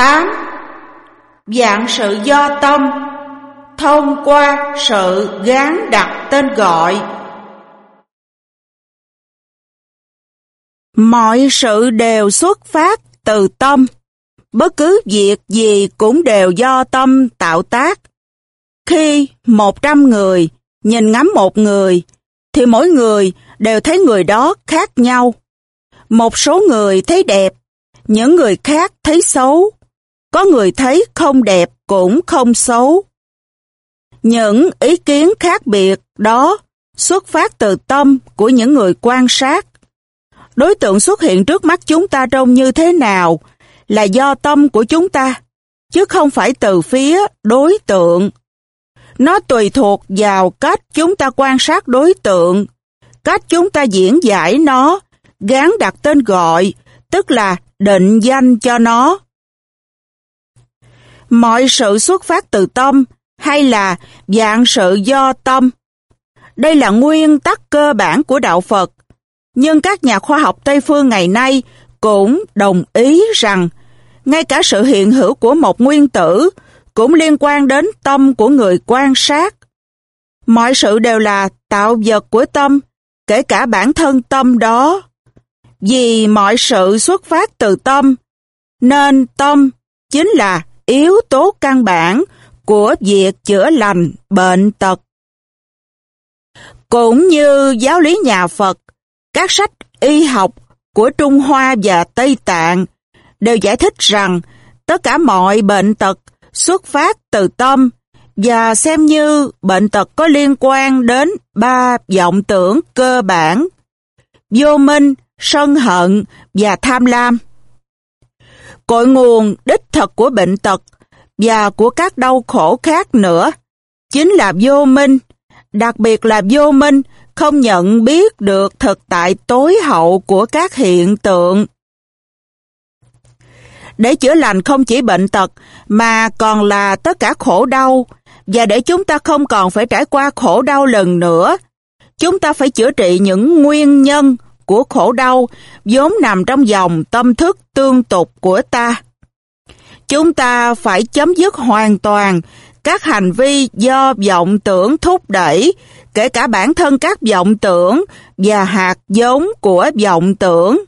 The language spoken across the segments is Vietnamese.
8. Dạng sự do tâm thông qua sự gán đặt tên gọi. Mọi sự đều xuất phát từ tâm. Bất cứ việc gì cũng đều do tâm tạo tác. Khi một trăm người nhìn ngắm một người, thì mỗi người đều thấy người đó khác nhau. Một số người thấy đẹp, những người khác thấy xấu. Có người thấy không đẹp cũng không xấu. Những ý kiến khác biệt đó xuất phát từ tâm của những người quan sát. Đối tượng xuất hiện trước mắt chúng ta trông như thế nào là do tâm của chúng ta, chứ không phải từ phía đối tượng. Nó tùy thuộc vào cách chúng ta quan sát đối tượng, cách chúng ta diễn giải nó, gán đặt tên gọi, tức là định danh cho nó. Mọi sự xuất phát từ tâm hay là dạng sự do tâm. Đây là nguyên tắc cơ bản của đạo Phật, nhưng các nhà khoa học Tây Phương ngày nay cũng đồng ý rằng ngay cả sự hiện hữu của một nguyên tử cũng liên quan đến tâm của người quan sát. Mọi sự đều là tạo vật của tâm, kể cả bản thân tâm đó. Vì mọi sự xuất phát từ tâm, nên tâm chính là yếu tố căn bản của việc chữa lành bệnh tật. Cũng như giáo lý nhà Phật, các sách y học của Trung Hoa và Tây Tạng đều giải thích rằng tất cả mọi bệnh tật xuất phát từ tâm và xem như bệnh tật có liên quan đến ba vọng tưởng cơ bản, vô minh, sân hận và tham lam. Cội nguồn đích thật của bệnh tật và của các đau khổ khác nữa. Chính là vô minh, đặc biệt là vô minh không nhận biết được thực tại tối hậu của các hiện tượng. Để chữa lành không chỉ bệnh tật mà còn là tất cả khổ đau. Và để chúng ta không còn phải trải qua khổ đau lần nữa, chúng ta phải chữa trị những nguyên nhân của khổ đau vốn nằm trong dòng tâm thức tương tục của ta. Chúng ta phải chấm dứt hoàn toàn các hành vi do vọng tưởng thúc đẩy, kể cả bản thân các vọng tưởng và hạt giống của vọng tưởng.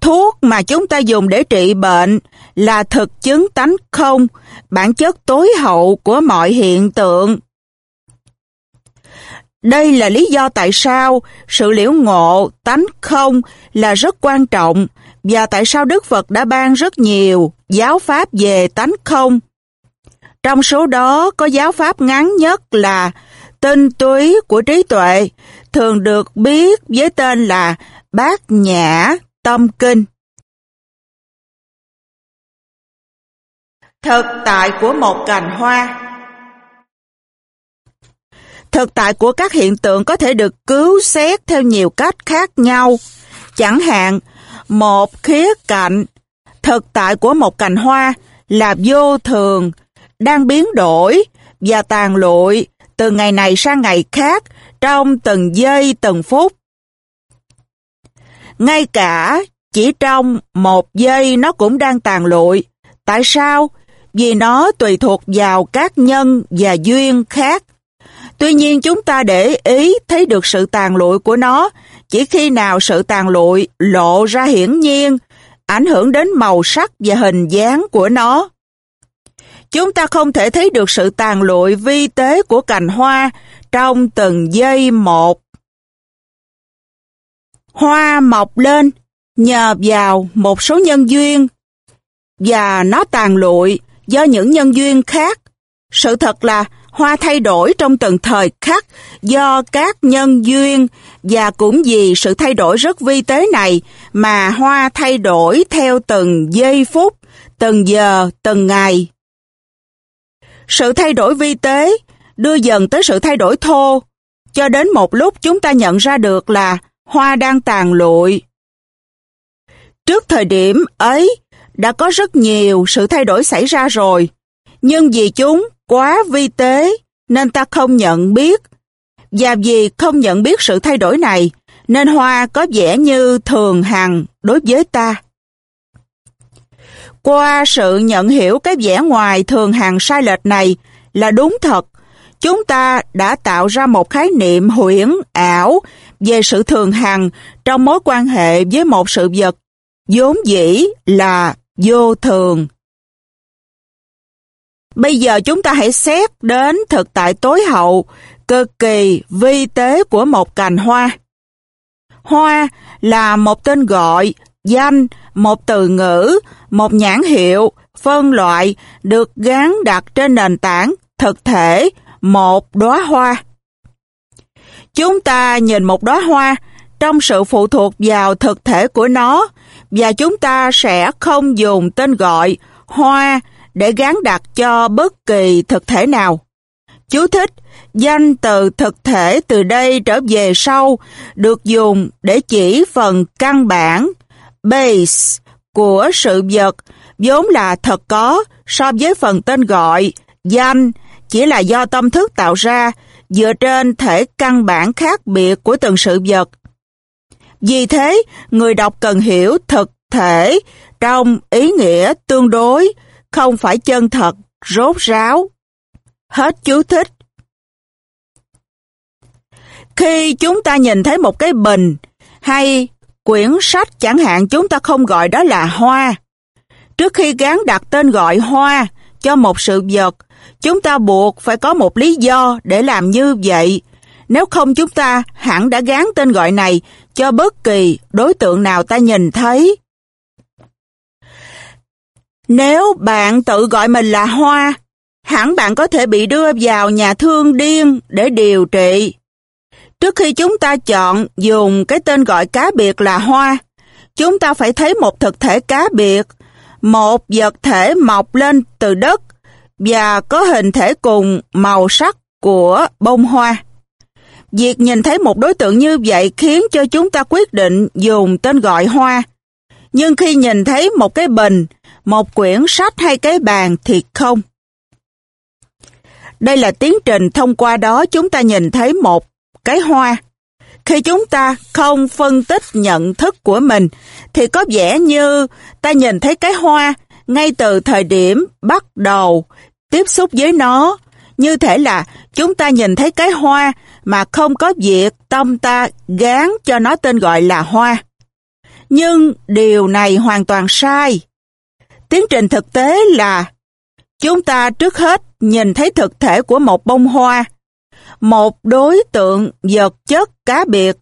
Thuốc mà chúng ta dùng để trị bệnh là thực chứng tánh không, bản chất tối hậu của mọi hiện tượng. Đây là lý do tại sao sự liễu ngộ tánh không là rất quan trọng và tại sao Đức Phật đã ban rất nhiều giáo pháp về tánh không. Trong số đó có giáo pháp ngắn nhất là tinh túy của trí tuệ, thường được biết với tên là Bát Nhã Tâm Kinh. Thực tại của một cành hoa Thực tại của các hiện tượng có thể được cứu xét theo nhiều cách khác nhau. Chẳng hạn, một khía cạnh, thực tại của một cành hoa là vô thường, đang biến đổi và tàn lụi từ ngày này sang ngày khác trong từng giây từng phút. Ngay cả chỉ trong một giây nó cũng đang tàn lụi. Tại sao? Vì nó tùy thuộc vào các nhân và duyên khác. Tuy nhiên chúng ta để ý thấy được sự tàn lụi của nó chỉ khi nào sự tàn lụi lộ ra hiển nhiên, ảnh hưởng đến màu sắc và hình dáng của nó. Chúng ta không thể thấy được sự tàn lụi vi tế của cành hoa trong từng giây một. Hoa mọc lên nhờ vào một số nhân duyên và nó tàn lụi do những nhân duyên khác. Sự thật là hoa thay đổi trong từng thời khắc do các nhân duyên và cũng vì sự thay đổi rất vi tế này mà hoa thay đổi theo từng giây phút, từng giờ, từng ngày. Sự thay đổi vi tế đưa dần tới sự thay đổi thô, cho đến một lúc chúng ta nhận ra được là hoa đang tàn lụi. Trước thời điểm ấy, đã có rất nhiều sự thay đổi xảy ra rồi, nhưng vì chúng quá vi tế nên ta không nhận biết. Và vì không nhận biết sự thay đổi này, nên hoa có vẻ như thường hằng đối với ta. Qua sự nhận hiểu cái vẻ ngoài thường hàng sai lệch này là đúng thật, chúng ta đã tạo ra một khái niệm huyễn ảo về sự thường hằng trong mối quan hệ với một sự vật vốn dĩ là vô thường. Bây giờ chúng ta hãy xét đến thực tại tối hậu, cực kỳ vi tế của một cành hoa. Hoa là một tên gọi, danh, một từ ngữ, một nhãn hiệu, phân loại được gắn đặt trên nền tảng thực thể một đóa hoa. Chúng ta nhìn một đóa hoa trong sự phụ thuộc vào thực thể của nó và chúng ta sẽ không dùng tên gọi hoa để gắn đặt cho bất kỳ thực thể nào. Chú thích, danh từ thực thể từ đây trở về sau được dùng để chỉ phần căn bản, base, của sự vật vốn là thật có so với phần tên gọi, danh, chỉ là do tâm thức tạo ra dựa trên thể căn bản khác biệt của từng sự vật. Vì thế, người đọc cần hiểu thực thể trong ý nghĩa tương đối, không phải chân thật, rốt ráo. Hết chú thích. Khi chúng ta nhìn thấy một cái bình hay quyển sách chẳng hạn chúng ta không gọi đó là hoa. Trước khi gán đặt tên gọi hoa cho một sự vật, chúng ta buộc phải có một lý do để làm như vậy. Nếu không chúng ta hẳn đã gán tên gọi này cho bất kỳ đối tượng nào ta nhìn thấy. Nếu bạn tự gọi mình là Hoa, hẳn bạn có thể bị đưa vào nhà thương điên để điều trị. Trước khi chúng ta chọn dùng cái tên gọi cá biệt là Hoa, chúng ta phải thấy một thực thể cá biệt, một vật thể mọc lên từ đất và có hình thể cùng màu sắc của bông hoa. Việc nhìn thấy một đối tượng như vậy khiến cho chúng ta quyết định dùng tên gọi hoa. Nhưng khi nhìn thấy một cái bình, một quyển sách hay cái bàn thì không. Đây là tiến trình thông qua đó chúng ta nhìn thấy một cái hoa. Khi chúng ta không phân tích nhận thức của mình, thì có vẻ như ta nhìn thấy cái hoa ngay từ thời điểm bắt đầu tiếp xúc với nó. Như thể là chúng ta nhìn thấy cái hoa mà không có việc tâm ta gán cho nó tên gọi là hoa. Nhưng điều này hoàn toàn sai. Tiến trình thực tế là chúng ta trước hết nhìn thấy thực thể của một bông hoa, một đối tượng vật chất cá biệt,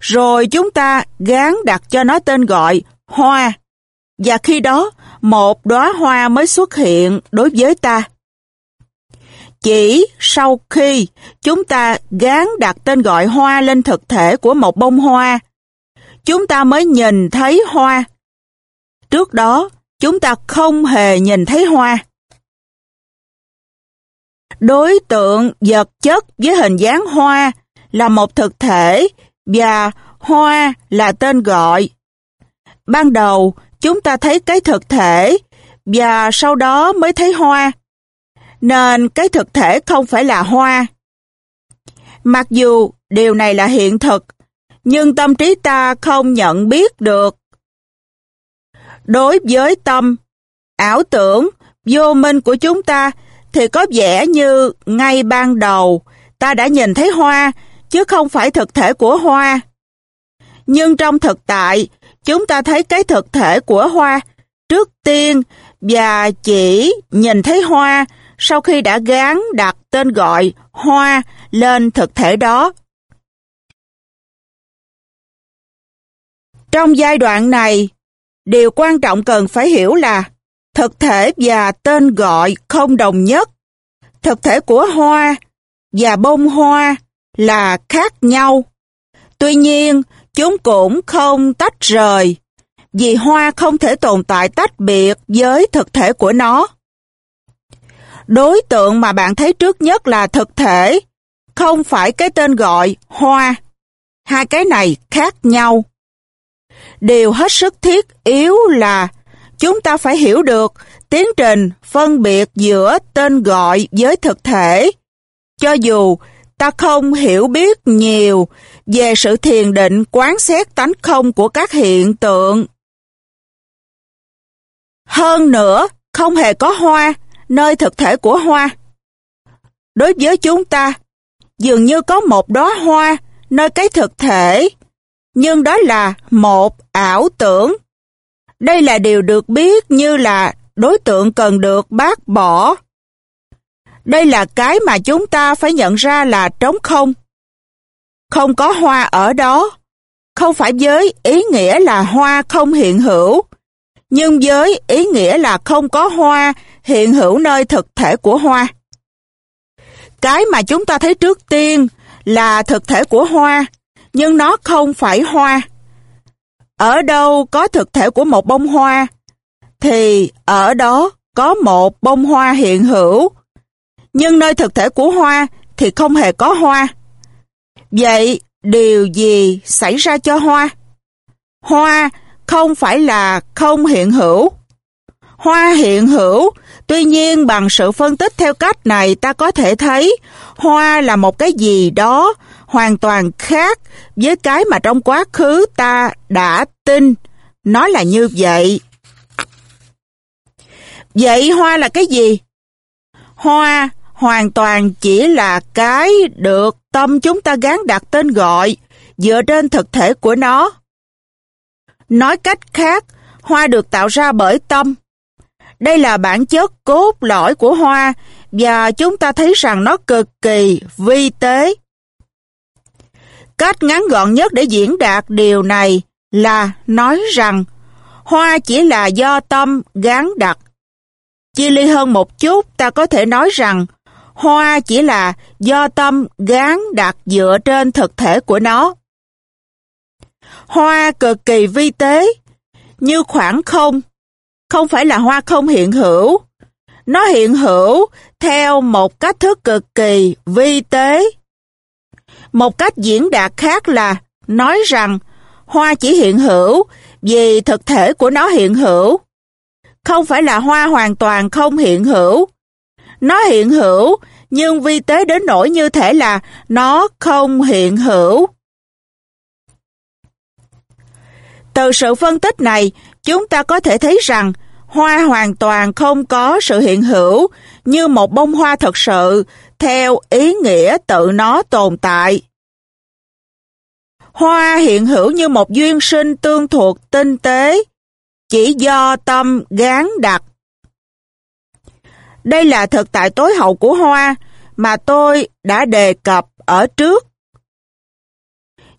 rồi chúng ta gán đặt cho nó tên gọi hoa. Và khi đó, một đóa hoa mới xuất hiện đối với ta. Chỉ sau khi chúng ta gán đặt tên gọi hoa lên thực thể của một bông hoa, chúng ta mới nhìn thấy hoa. Trước đó, chúng ta không hề nhìn thấy hoa. Đối tượng vật chất với hình dáng hoa là một thực thể và hoa là tên gọi. Ban đầu, chúng ta thấy cái thực thể và sau đó mới thấy hoa nên cái thực thể không phải là hoa. Mặc dù điều này là hiện thực, nhưng tâm trí ta không nhận biết được. Đối với tâm, ảo tưởng, vô minh của chúng ta thì có vẻ như ngay ban đầu ta đã nhìn thấy hoa chứ không phải thực thể của hoa. Nhưng trong thực tại, chúng ta thấy cái thực thể của hoa trước tiên và chỉ nhìn thấy hoa sau khi đã gán đặt tên gọi hoa lên thực thể đó. Trong giai đoạn này, điều quan trọng cần phải hiểu là thực thể và tên gọi không đồng nhất. Thực thể của hoa và bông hoa là khác nhau. Tuy nhiên, chúng cũng không tách rời, vì hoa không thể tồn tại tách biệt với thực thể của nó. Đối tượng mà bạn thấy trước nhất là thực thể, không phải cái tên gọi hoa. Hai cái này khác nhau. Điều hết sức thiết yếu là chúng ta phải hiểu được tiến trình phân biệt giữa tên gọi với thực thể. Cho dù ta không hiểu biết nhiều về sự thiền định quán xét tánh không của các hiện tượng. Hơn nữa, không hề có hoa, nơi thực thể của hoa. Đối với chúng ta, dường như có một đóa hoa nơi cái thực thể, nhưng đó là một ảo tưởng. Đây là điều được biết như là đối tượng cần được bác bỏ. Đây là cái mà chúng ta phải nhận ra là trống không. Không có hoa ở đó, không phải với ý nghĩa là hoa không hiện hữu, nhưng với ý nghĩa là không có hoa hiện hữu nơi thực thể của hoa. Cái mà chúng ta thấy trước tiên là thực thể của hoa, nhưng nó không phải hoa. Ở đâu có thực thể của một bông hoa, thì ở đó có một bông hoa hiện hữu, nhưng nơi thực thể của hoa thì không hề có hoa. Vậy điều gì xảy ra cho hoa? Hoa không phải là không hiện hữu. Hoa hiện hữu, tuy nhiên bằng sự phân tích theo cách này ta có thể thấy hoa là một cái gì đó hoàn toàn khác với cái mà trong quá khứ ta đã tin. Nó là như vậy. Vậy hoa là cái gì? Hoa hoàn toàn chỉ là cái được tâm chúng ta gán đặt tên gọi dựa trên thực thể của nó. Nói cách khác, hoa được tạo ra bởi tâm. Đây là bản chất cốt lõi của hoa và chúng ta thấy rằng nó cực kỳ vi tế. Cách ngắn gọn nhất để diễn đạt điều này là nói rằng hoa chỉ là do tâm gán đặt. Chia ly hơn một chút, ta có thể nói rằng hoa chỉ là do tâm gán đặt dựa trên thực thể của nó. Hoa cực kỳ vi tế, như khoảng không, không phải là hoa không hiện hữu. Nó hiện hữu theo một cách thức cực kỳ vi tế. Một cách diễn đạt khác là nói rằng hoa chỉ hiện hữu vì thực thể của nó hiện hữu. Không phải là hoa hoàn toàn không hiện hữu. Nó hiện hữu nhưng vi tế đến nỗi như thể là nó không hiện hữu. Từ sự phân tích này, chúng ta có thể thấy rằng hoa hoàn toàn không có sự hiện hữu như một bông hoa thật sự theo ý nghĩa tự nó tồn tại. Hoa hiện hữu như một duyên sinh tương thuộc tinh tế, chỉ do tâm gán đặt. Đây là thực tại tối hậu của hoa mà tôi đã đề cập ở trước.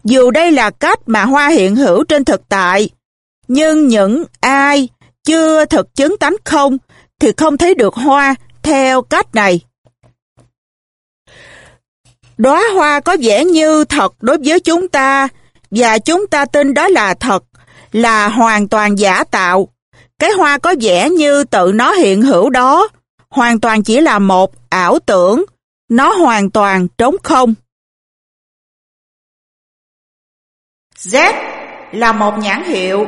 Dù đây là cách mà hoa hiện hữu trên thực tại, nhưng những ai chưa thực chứng tánh không thì không thấy được hoa theo cách này. Đóa hoa có vẻ như thật đối với chúng ta và chúng ta tin đó là thật, là hoàn toàn giả tạo. Cái hoa có vẻ như tự nó hiện hữu đó, hoàn toàn chỉ là một ảo tưởng, nó hoàn toàn trống không. Z là một nhãn hiệu.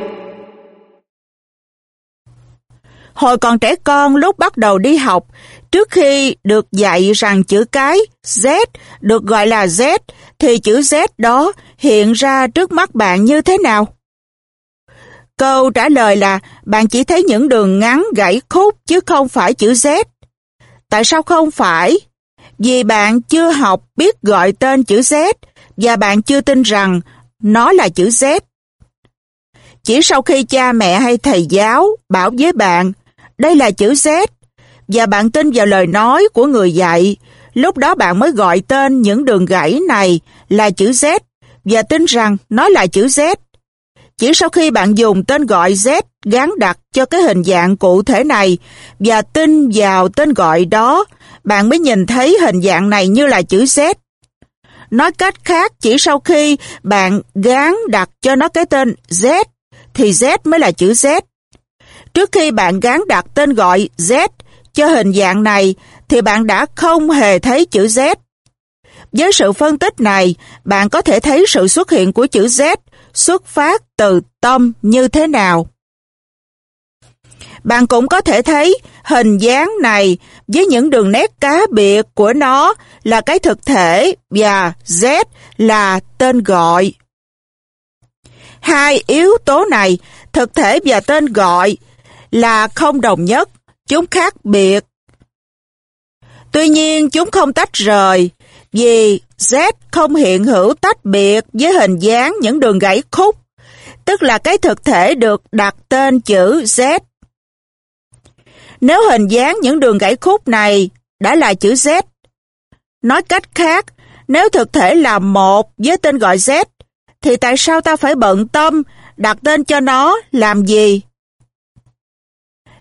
Hồi còn trẻ con lúc bắt đầu đi học, trước khi được dạy rằng chữ cái Z được gọi là Z, thì chữ Z đó hiện ra trước mắt bạn như thế nào? Câu trả lời là bạn chỉ thấy những đường ngắn gãy khúc chứ không phải chữ Z. Tại sao không phải? Vì bạn chưa học biết gọi tên chữ Z và bạn chưa tin rằng nó là chữ Z. Chỉ sau khi cha mẹ hay thầy giáo bảo với bạn đây là chữ Z và bạn tin vào lời nói của người dạy, lúc đó bạn mới gọi tên những đường gãy này là chữ Z và tin rằng nó là chữ Z. Chỉ sau khi bạn dùng tên gọi Z gắn đặt cho cái hình dạng cụ thể này và tin vào tên gọi đó, bạn mới nhìn thấy hình dạng này như là chữ Z. Nói cách khác, chỉ sau khi bạn gán đặt cho nó cái tên Z, thì Z mới là chữ Z. Trước khi bạn gán đặt tên gọi Z cho hình dạng này, thì bạn đã không hề thấy chữ Z. Với sự phân tích này, bạn có thể thấy sự xuất hiện của chữ Z xuất phát từ tâm như thế nào. Bạn cũng có thể thấy hình dáng này với những đường nét cá biệt của nó là cái thực thể và Z là tên gọi. Hai yếu tố này, thực thể và tên gọi, là không đồng nhất, chúng khác biệt. Tuy nhiên chúng không tách rời, vì Z không hiện hữu tách biệt với hình dáng những đường gãy khúc, tức là cái thực thể được đặt tên chữ Z. Nếu hình dáng những đường gãy khúc này đã là chữ Z, nói cách khác, nếu thực thể là một với tên gọi Z, thì tại sao ta phải bận tâm đặt tên cho nó làm gì?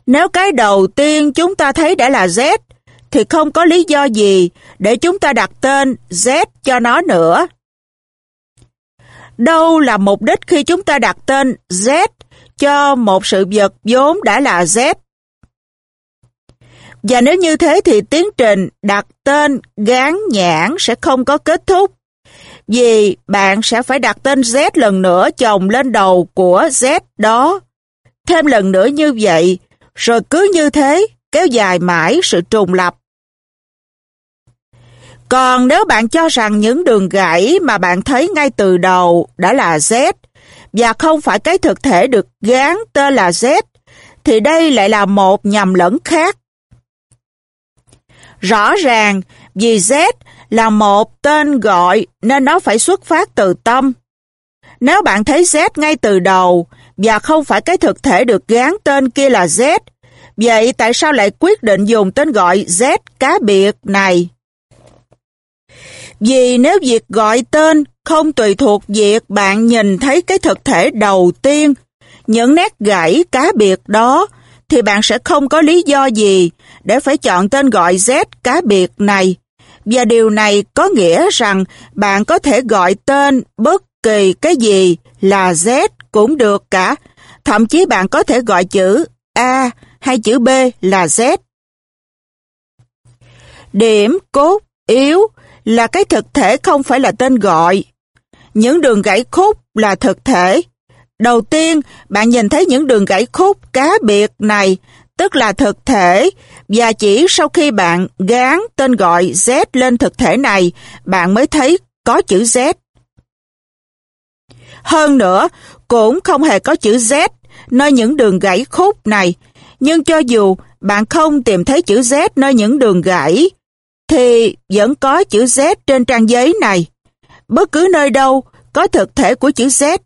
Nếu cái đầu tiên chúng ta thấy đã là Z, thì không có lý do gì để chúng ta đặt tên Z cho nó nữa. Đâu là mục đích khi chúng ta đặt tên Z cho một sự vật vốn đã là Z? Và nếu như thế thì tiến trình đặt tên gán nhãn sẽ không có kết thúc. Vì bạn sẽ phải đặt tên Z lần nữa chồng lên đầu của Z đó. Thêm lần nữa như vậy, rồi cứ như thế, kéo dài mãi sự trùng lập. Còn nếu bạn cho rằng những đường gãy mà bạn thấy ngay từ đầu đã là Z và không phải cái thực thể được gán tên là Z, thì đây lại là một nhầm lẫn khác. Rõ ràng, vì Z là một tên gọi nên nó phải xuất phát từ tâm. Nếu bạn thấy Z ngay từ đầu và không phải cái thực thể được gán tên kia là Z, vậy tại sao lại quyết định dùng tên gọi Z cá biệt này? Vì nếu việc gọi tên không tùy thuộc việc bạn nhìn thấy cái thực thể đầu tiên, những nét gãy cá biệt đó, thì bạn sẽ không có lý do gì để phải chọn tên gọi Z cá biệt này. Và điều này có nghĩa rằng bạn có thể gọi tên bất kỳ cái gì là Z cũng được cả. Thậm chí bạn có thể gọi chữ A hay chữ B là Z. Điểm cốt yếu là cái thực thể không phải là tên gọi. Những đường gãy khúc là thực thể. Đầu tiên, bạn nhìn thấy những đường gãy khúc cá biệt này, tức là thực thể, và chỉ sau khi bạn gán tên gọi Z lên thực thể này, bạn mới thấy có chữ Z. Hơn nữa, cũng không hề có chữ Z nơi những đường gãy khúc này, nhưng cho dù bạn không tìm thấy chữ Z nơi những đường gãy, thì vẫn có chữ Z trên trang giấy này. Bất cứ nơi đâu có thực thể của chữ Z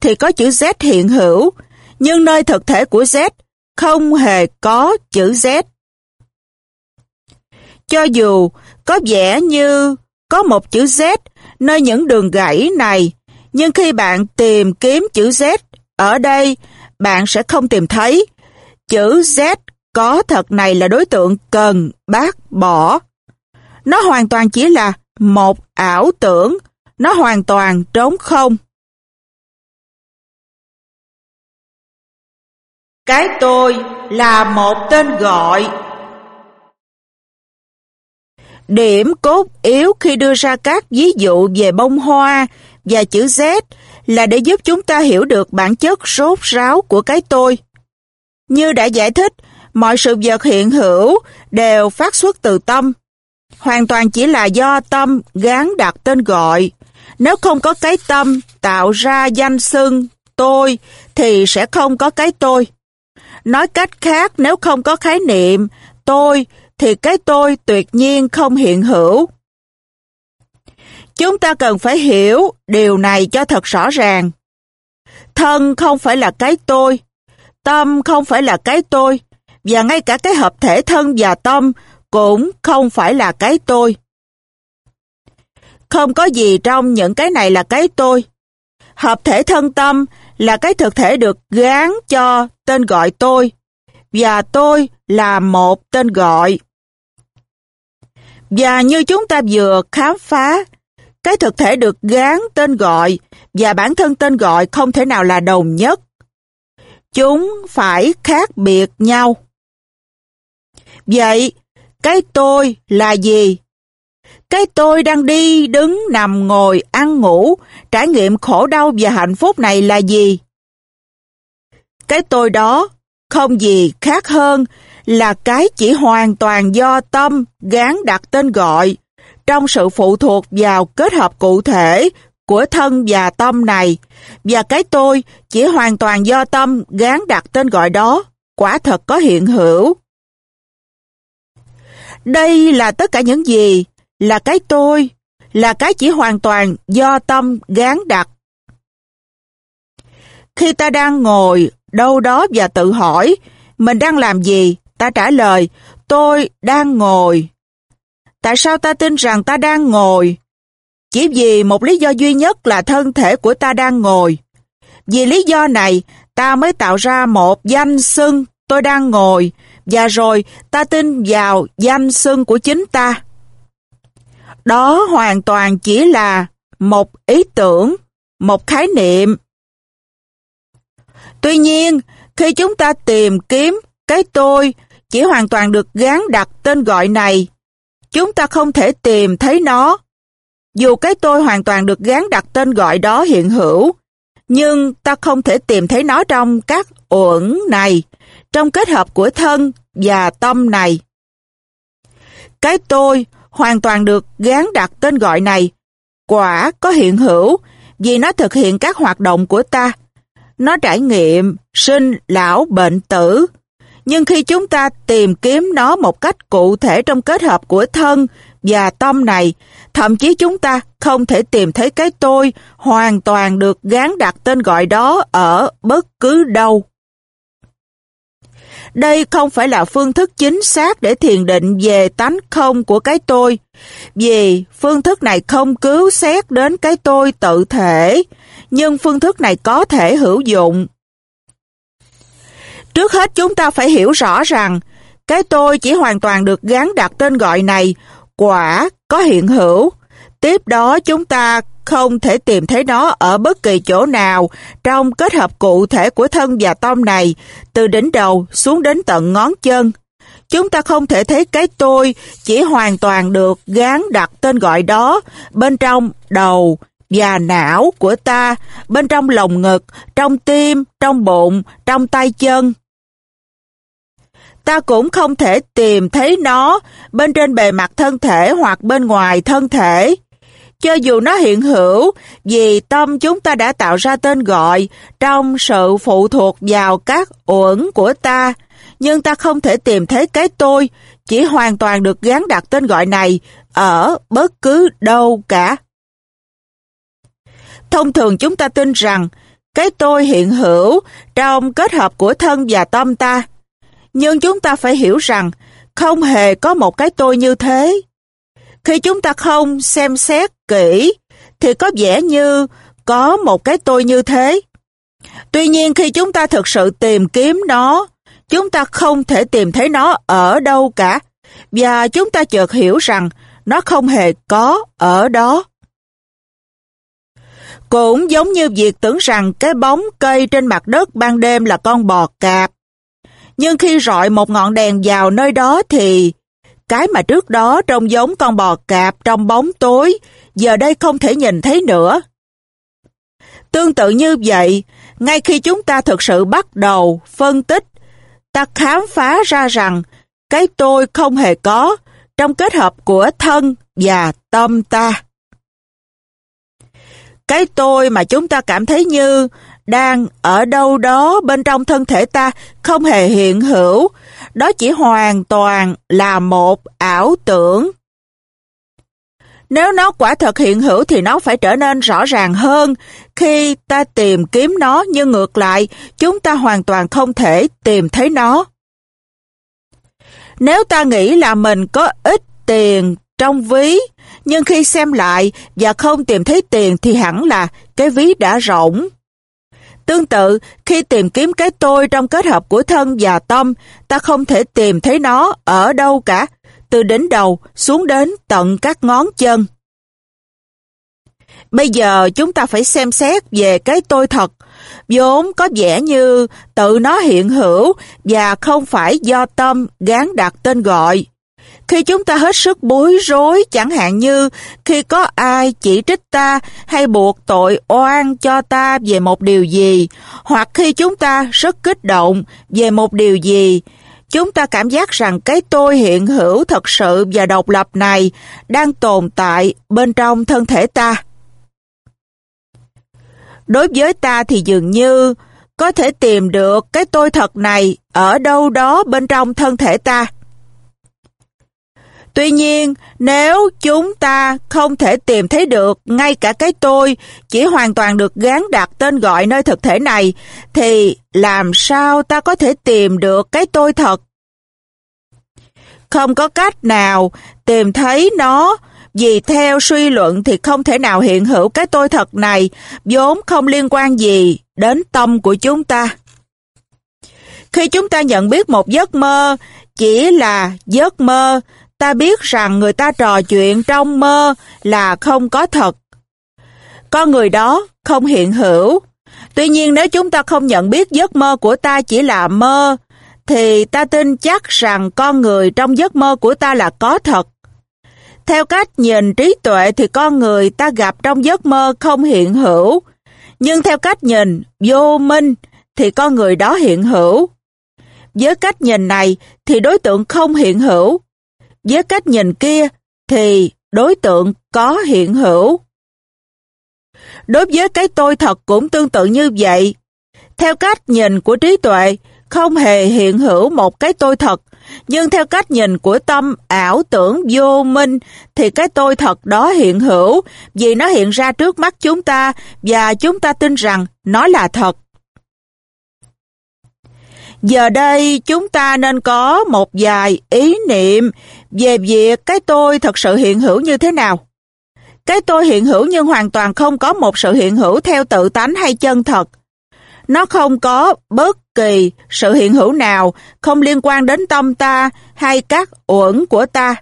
thì có chữ Z hiện hữu, nhưng nơi thực thể của Z không hề có chữ Z. Cho dù có vẻ như có một chữ Z nơi những đường gãy này, nhưng khi bạn tìm kiếm chữ Z ở đây, bạn sẽ không tìm thấy. Chữ Z có thật này là đối tượng cần bác bỏ. Nó hoàn toàn chỉ là một ảo tưởng, nó hoàn toàn trống không. Cái tôi là một tên gọi. Điểm cốt yếu khi đưa ra các ví dụ về bông hoa và chữ Z là để giúp chúng ta hiểu được bản chất rốt ráo của cái tôi. Như đã giải thích, mọi sự vật hiện hữu đều phát xuất từ tâm hoàn toàn chỉ là do tâm gán đặt tên gọi. Nếu không có cái tâm tạo ra danh xưng tôi thì sẽ không có cái tôi. Nói cách khác, nếu không có khái niệm tôi thì cái tôi tuyệt nhiên không hiện hữu. Chúng ta cần phải hiểu điều này cho thật rõ ràng. Thân không phải là cái tôi, tâm không phải là cái tôi, và ngay cả cái hợp thể thân và tâm cũng không phải là cái tôi. Không có gì trong những cái này là cái tôi. Hợp thể thân tâm là cái thực thể được gán cho tên gọi tôi, và tôi là một tên gọi. Và như chúng ta vừa khám phá, cái thực thể được gán tên gọi và bản thân tên gọi không thể nào là đồng nhất. Chúng phải khác biệt nhau. Vậy, cái tôi là gì? Cái tôi đang đi, đứng, nằm, ngồi, ăn, ngủ, trải nghiệm khổ đau và hạnh phúc này là gì? Cái tôi đó không gì khác hơn là cái chỉ hoàn toàn do tâm gán đặt tên gọi trong sự phụ thuộc vào kết hợp cụ thể của thân và tâm này và cái tôi chỉ hoàn toàn do tâm gán đặt tên gọi đó quả thật có hiện hữu. Đây là tất cả những gì, là cái tôi, là cái chỉ hoàn toàn do tâm gán đặt. Khi ta đang ngồi đâu đó và tự hỏi mình đang làm gì, ta trả lời tôi đang ngồi. Tại sao ta tin rằng ta đang ngồi? Chỉ vì một lý do duy nhất là thân thể của ta đang ngồi. Vì lý do này, ta mới tạo ra một danh xưng tôi đang ngồi, và rồi ta tin vào danh xưng của chính ta. Đó hoàn toàn chỉ là một ý tưởng, một khái niệm. Tuy nhiên, khi chúng ta tìm kiếm cái tôi chỉ hoàn toàn được gán đặt tên gọi này, chúng ta không thể tìm thấy nó. Dù cái tôi hoàn toàn được gán đặt tên gọi đó hiện hữu, nhưng ta không thể tìm thấy nó trong các uẩn này, trong kết hợp của thân và tâm này. Cái tôi hoàn toàn được gán đặt tên gọi này, quả có hiện hữu vì nó thực hiện các hoạt động của ta. Nó trải nghiệm sinh, lão, bệnh, tử. Nhưng khi chúng ta tìm kiếm nó một cách cụ thể trong kết hợp của thân và tâm này, thậm chí chúng ta không thể tìm thấy cái tôi hoàn toàn được gán đặt tên gọi đó ở bất cứ đâu. Đây không phải là phương thức chính xác để thiền định về tánh không của cái tôi, vì phương thức này không cứu xét đến cái tôi tự thể, nhưng phương thức này có thể hữu dụng. Trước hết chúng ta phải hiểu rõ rằng cái tôi chỉ hoàn toàn được gắn đặt tên gọi này quả có hiện hữu. Tiếp đó chúng ta không thể tìm thấy nó ở bất kỳ chỗ nào trong kết hợp cụ thể của thân và tâm này, từ đỉnh đầu xuống đến tận ngón chân. Chúng ta không thể thấy cái tôi chỉ hoàn toàn được gán đặt tên gọi đó bên trong đầu và não của ta, bên trong lồng ngực, trong tim, trong bụng, trong tay chân. Ta cũng không thể tìm thấy nó bên trên bề mặt thân thể hoặc bên ngoài thân thể. Cho dù nó hiện hữu, vì tâm chúng ta đã tạo ra tên gọi trong sự phụ thuộc vào các uẩn của ta, nhưng ta không thể tìm thấy cái tôi, chỉ hoàn toàn được gắn đặt tên gọi này ở bất cứ đâu cả. Thông thường chúng ta tin rằng cái tôi hiện hữu trong kết hợp của thân và tâm ta, nhưng chúng ta phải hiểu rằng không hề có một cái tôi như thế. Khi chúng ta không xem xét kỹ, thì có vẻ như có một cái tôi như thế. Tuy nhiên khi chúng ta thực sự tìm kiếm nó, chúng ta không thể tìm thấy nó ở đâu cả, và chúng ta chợt hiểu rằng nó không hề có ở đó. Cũng giống như việc tưởng rằng cái bóng cây trên mặt đất ban đêm là con bò cạp. Nhưng khi rọi một ngọn đèn vào nơi đó thì cái mà trước đó trông giống con bò cạp trong bóng tối, giờ đây không thể nhìn thấy nữa. Tương tự như vậy, ngay khi chúng ta thực sự bắt đầu phân tích, ta khám phá ra rằng cái tôi không hề có trong kết hợp của thân và tâm ta. Cái tôi mà chúng ta cảm thấy như đang ở đâu đó bên trong thân thể ta không hề hiện hữu, đó chỉ hoàn toàn là một ảo tưởng. Nếu nó quả thật hiện hữu thì nó phải trở nên rõ ràng hơn khi ta tìm kiếm nó nhưng ngược lại chúng ta hoàn toàn không thể tìm thấy nó. Nếu ta nghĩ là mình có ít tiền trong ví nhưng khi xem lại và không tìm thấy tiền thì hẳn là cái ví đã rỗng. Tương tự, khi tìm kiếm cái tôi trong kết hợp của thân và tâm, ta không thể tìm thấy nó ở đâu cả, từ đỉnh đầu xuống đến tận các ngón chân. Bây giờ chúng ta phải xem xét về cái tôi thật, vốn có vẻ như tự nó hiện hữu và không phải do tâm gán đặt tên gọi. Khi chúng ta hết sức bối rối, chẳng hạn như khi có ai chỉ trích ta hay buộc tội oan cho ta về một điều gì, hoặc khi chúng ta rất kích động về một điều gì, chúng ta cảm giác rằng cái tôi hiện hữu thật sự và độc lập này đang tồn tại bên trong thân thể ta. Đối với ta thì dường như có thể tìm được cái tôi thật này ở đâu đó bên trong thân thể ta. Tuy nhiên, nếu chúng ta không thể tìm thấy được ngay cả cái tôi chỉ hoàn toàn được gán đặt tên gọi nơi thực thể này, thì làm sao ta có thể tìm được cái tôi thật? Không có cách nào tìm thấy nó vì theo suy luận thì không thể nào hiện hữu cái tôi thật này vốn không liên quan gì đến tâm của chúng ta. Khi chúng ta nhận biết một giấc mơ chỉ là giấc mơ, ta biết rằng người ta trò chuyện trong mơ là không có thật. Con người đó không hiện hữu. Tuy nhiên nếu chúng ta không nhận biết giấc mơ của ta chỉ là mơ, thì ta tin chắc rằng con người trong giấc mơ của ta là có thật. Theo cách nhìn trí tuệ thì con người ta gặp trong giấc mơ không hiện hữu, nhưng theo cách nhìn vô minh thì con người đó hiện hữu. Với cách nhìn này thì đối tượng không hiện hữu, với cách nhìn kia thì đối tượng có hiện hữu. Đối với cái tôi thật cũng tương tự như vậy. Theo cách nhìn của trí tuệ, không hề hiện hữu một cái tôi thật, nhưng theo cách nhìn của tâm ảo tưởng vô minh thì cái tôi thật đó hiện hữu vì nó hiện ra trước mắt chúng ta và chúng ta tin rằng nó là thật. Giờ đây chúng ta nên có một vài ý niệm về việc cái tôi thật sự hiện hữu như thế nào. Cái tôi hiện hữu nhưng hoàn toàn không có một sự hiện hữu theo tự tánh hay chân thật. Nó không có bất kỳ sự hiện hữu nào không liên quan đến tâm ta hay các uẩn của ta.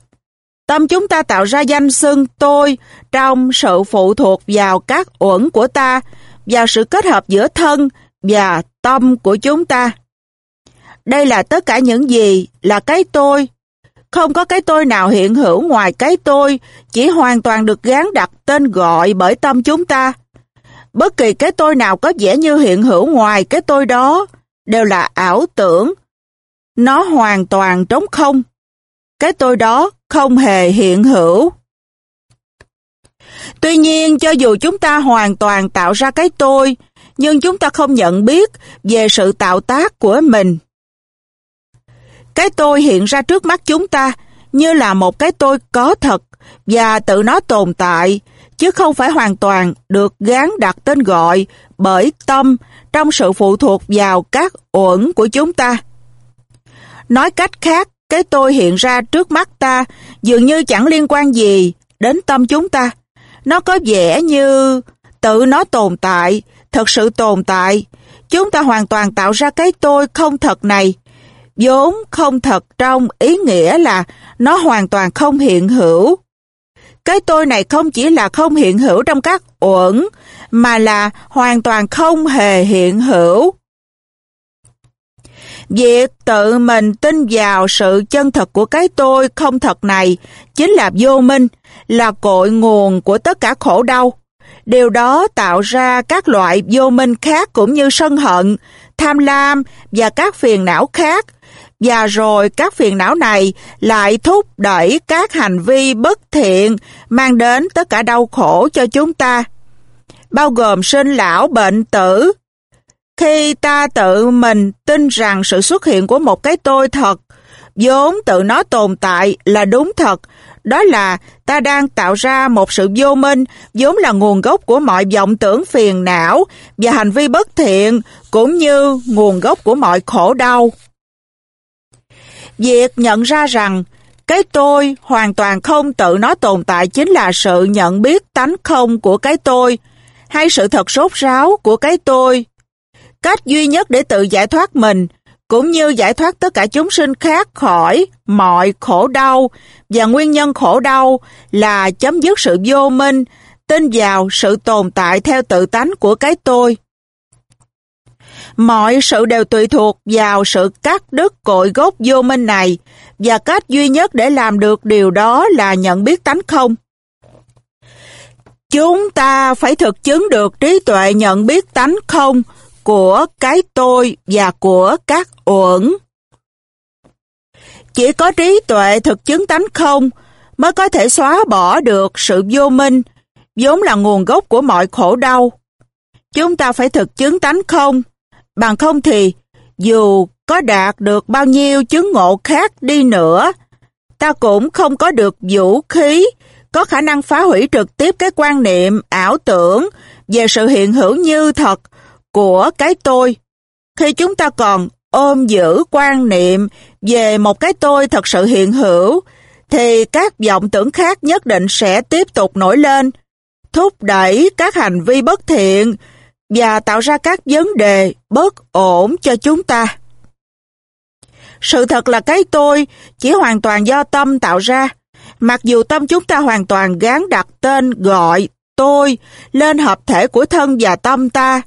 Tâm chúng ta tạo ra danh xưng tôi trong sự phụ thuộc vào các uẩn của ta, vào sự kết hợp giữa thân và tâm của chúng ta. Đây là tất cả những gì là cái tôi. Không có cái tôi nào hiện hữu ngoài cái tôi, chỉ hoàn toàn được gán đặt tên gọi bởi tâm chúng ta. Bất kỳ cái tôi nào có vẻ như hiện hữu ngoài cái tôi đó đều là ảo tưởng. Nó hoàn toàn trống không. Cái tôi đó không hề hiện hữu. Tuy nhiên, cho dù chúng ta hoàn toàn tạo ra cái tôi, nhưng chúng ta không nhận biết về sự tạo tác của mình. Cái tôi hiện ra trước mắt chúng ta như là một cái tôi có thật và tự nó tồn tại, chứ không phải hoàn toàn được gán đặt tên gọi bởi tâm trong sự phụ thuộc vào các uẩn của chúng ta. Nói cách khác, cái tôi hiện ra trước mắt ta dường như chẳng liên quan gì đến tâm chúng ta. Nó có vẻ như tự nó tồn tại, thật sự tồn tại. Chúng ta hoàn toàn tạo ra cái tôi không thật này, vốn không thật trong ý nghĩa là nó hoàn toàn không hiện hữu. Cái tôi này không chỉ là không hiện hữu trong các uẩn, mà là hoàn toàn không hề hiện hữu. Việc tự mình tin vào sự chân thật của cái tôi không thật này chính là vô minh, là cội nguồn của tất cả khổ đau. Điều đó tạo ra các loại vô minh khác cũng như sân hận, tham lam và các phiền não khác. Và rồi các phiền não này lại thúc đẩy các hành vi bất thiện mang đến tất cả đau khổ cho chúng ta bao gồm sinh lão bệnh tử. Khi ta tự mình tin rằng sự xuất hiện của một cái tôi thật, vốn tự nó tồn tại là đúng thật, đó là ta đang tạo ra một sự vô minh vốn là nguồn gốc của mọi vọng tưởng phiền não và hành vi bất thiện cũng như nguồn gốc của mọi khổ đau. Việc nhận ra rằng cái tôi hoàn toàn không tự nó tồn tại chính là sự nhận biết tánh không của cái tôi, hay sự thật sốt ráo của cái tôi. Cách duy nhất để tự giải thoát mình, cũng như giải thoát tất cả chúng sinh khác khỏi mọi khổ đau và nguyên nhân khổ đau là chấm dứt sự vô minh, tin vào sự tồn tại theo tự tánh của cái tôi. Mọi sự đều tùy thuộc vào sự cắt đứt cội gốc vô minh này và cách duy nhất để làm được điều đó là nhận biết tánh không. Chúng ta phải thực chứng được trí tuệ nhận biết tánh không của cái tôi và của các uẩn. Chỉ có trí tuệ thực chứng tánh không mới có thể xóa bỏ được sự vô minh, vốn là nguồn gốc của mọi khổ đau. Chúng ta phải thực chứng tánh không Bằng không thì, dù có đạt được bao nhiêu chứng ngộ khác đi nữa, ta cũng không có được vũ khí có khả năng phá hủy trực tiếp cái quan niệm, ảo tưởng về sự hiện hữu như thật của cái tôi. Khi chúng ta còn ôm giữ quan niệm về một cái tôi thật sự hiện hữu, thì các vọng tưởng khác nhất định sẽ tiếp tục nổi lên, thúc đẩy các hành vi bất thiện và tạo ra các vấn đề bất ổn cho chúng ta. Sự thật là cái tôi chỉ hoàn toàn do tâm tạo ra, mặc dù tâm chúng ta hoàn toàn gán đặt tên gọi tôi lên hợp thể của thân và tâm ta,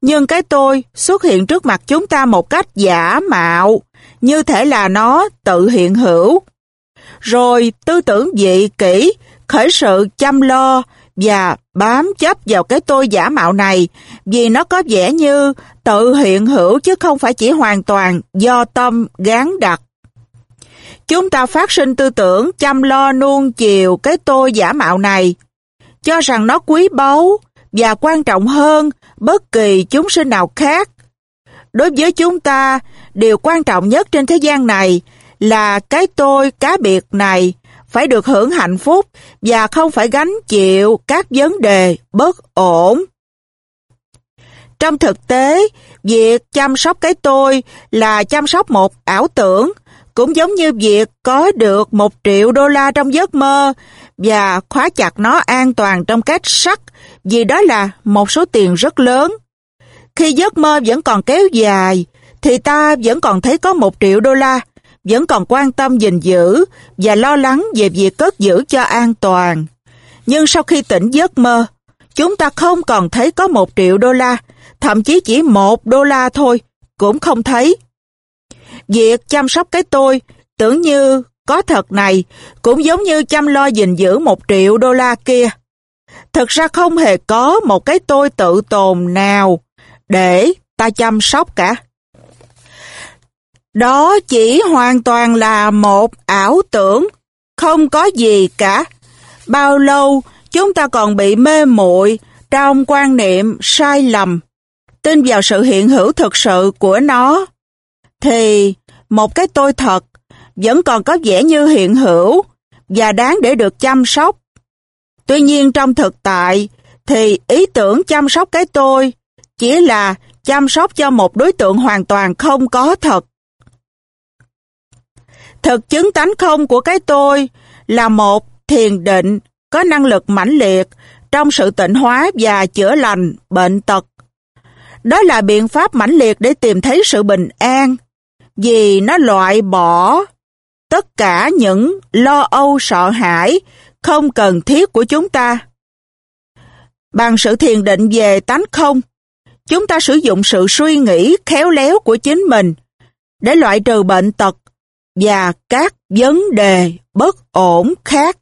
nhưng cái tôi xuất hiện trước mặt chúng ta một cách giả mạo, như thể là nó tự hiện hữu. Rồi tư tưởng dị kỹ, khởi sự chăm lo và bám chấp vào cái tôi giả mạo này vì nó có vẻ như tự hiện hữu chứ không phải chỉ hoàn toàn do tâm gán đặt. Chúng ta phát sinh tư tưởng chăm lo nuông chiều cái tôi giả mạo này, cho rằng nó quý báu và quan trọng hơn bất kỳ chúng sinh nào khác. Đối với chúng ta, điều quan trọng nhất trên thế gian này là cái tôi cá biệt này phải được hưởng hạnh phúc và không phải gánh chịu các vấn đề bất ổn. Trong thực tế, việc chăm sóc cái tôi là chăm sóc một ảo tưởng, cũng giống như việc có được một triệu đô la trong giấc mơ và khóa chặt nó an toàn trong két sắt vì đó là một số tiền rất lớn. Khi giấc mơ vẫn còn kéo dài, thì ta vẫn còn thấy có một triệu đô la, vẫn còn quan tâm gìn giữ và lo lắng về việc cất giữ cho an toàn. Nhưng sau khi tỉnh giấc mơ, chúng ta không còn thấy có một triệu đô la, thậm chí chỉ một đô la thôi, cũng không thấy. Việc chăm sóc cái tôi tưởng như có thật này cũng giống như chăm lo gìn giữ một triệu đô la kia. Thực ra không hề có một cái tôi tự tồn nào để ta chăm sóc cả. Đó chỉ hoàn toàn là một ảo tưởng, không có gì cả. Bao lâu chúng ta còn bị mê muội trong quan niệm sai lầm, tin vào sự hiện hữu thực sự của nó, thì một cái tôi thật vẫn còn có vẻ như hiện hữu và đáng để được chăm sóc. Tuy nhiên trong thực tại thì ý tưởng chăm sóc cái tôi chỉ là chăm sóc cho một đối tượng hoàn toàn không có thật. Thực chứng tánh không của cái tôi là một thiền định có năng lực mãnh liệt trong sự tịnh hóa và chữa lành bệnh tật. Đó là biện pháp mãnh liệt để tìm thấy sự bình an, vì nó loại bỏ tất cả những lo âu sợ hãi không cần thiết của chúng ta. Bằng sự thiền định về tánh không, chúng ta sử dụng sự suy nghĩ khéo léo của chính mình để loại trừ bệnh tật và các vấn đề bất ổn khác.